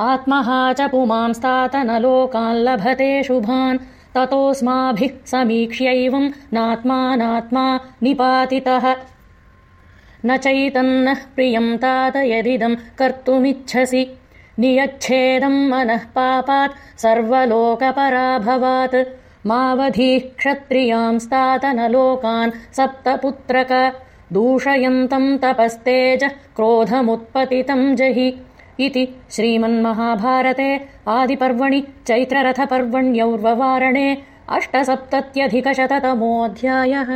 आत्महा च पुमांस्तात न लोकान् शुभान् ततोऽस्माभिः समीक्ष्यैवम् नात्मानात्मा निपातितः। न चैतन्नः प्रियम् तात यदिदम् कर्तुमिच्छसि नियच्छेदम् मनः पापात् सर्वलोकपराभवात्। मावधिः क्षत्रियांस्तात न लोकान् सप्तपुत्रक दूषयन्तम् तपस्तेजः क्रोधमुत्पतितम् जहि इति श्रीमन्महाभारते आदिपर्वणि चैत्ररथपर्वण्यौर्ववारणे अष्टसप्तत्यधिकशततमोऽध्यायः